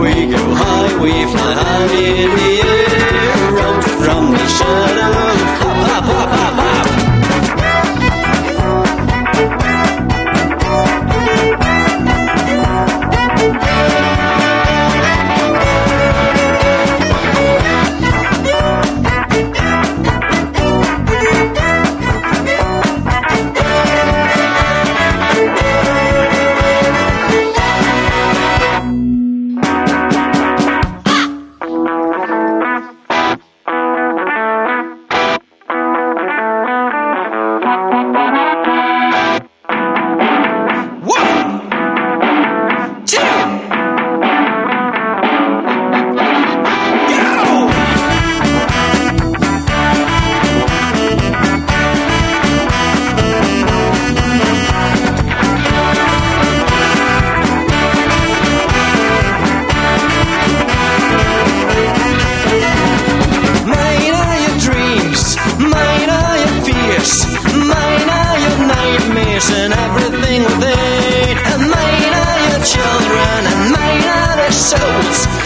we go high, we fly high in the air, from the shine. and everything within. And mine are your children, and mine are their souls.